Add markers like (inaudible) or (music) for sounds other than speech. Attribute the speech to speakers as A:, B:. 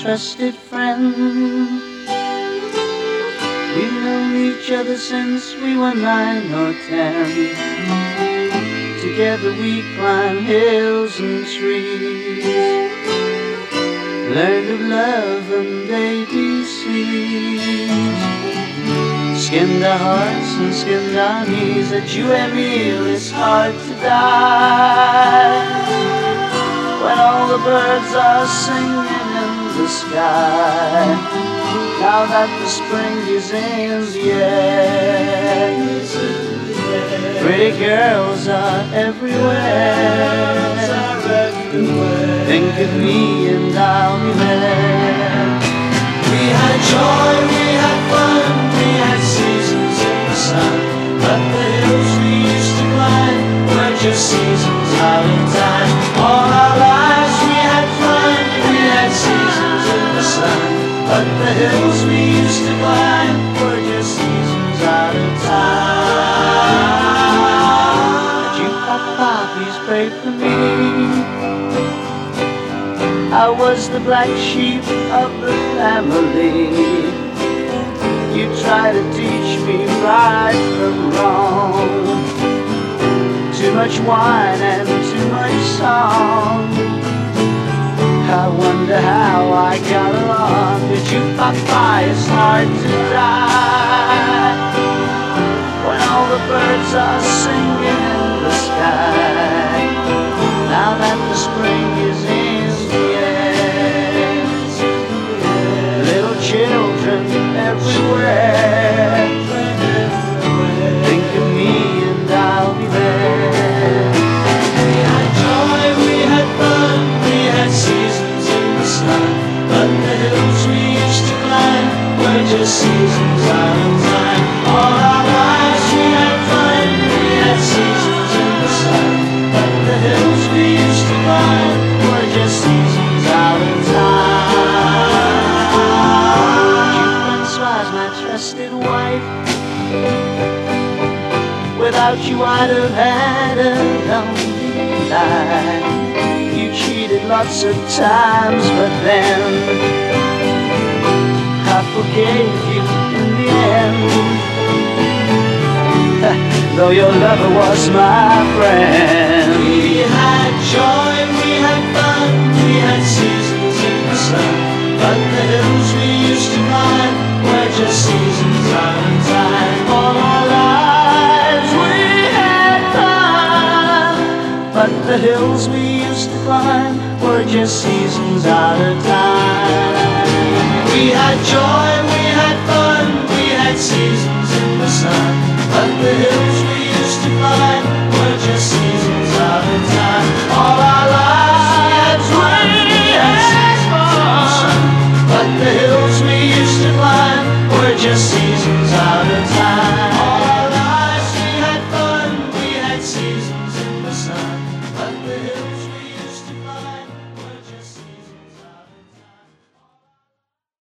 A: trusted friend. We've known each other since we were nine or ten. Together we climb hills and trees. Learned of love and ABCs. Skinned our hearts and skinned our knees. At you and me, it's hard to die. When all the birds are singing in the sky. Now that the spring is in air, pretty girls are everywhere. Think of me and I'll be there. We had joy, we had fun, me. I was the black sheep of the family. You try to teach me right from wrong. Too much wine and too much song. I wonder how I got along. Did you Papa? It's hard to die when all the birds are singing But the hills we used to climb were just seasons out of time. Without you, I'd have had a lonely life. You cheated lots of times, but then I forgave you in the end. (laughs) Though your lover was my friend. We had joy, we used to climb were just seasons out of time. We had joy,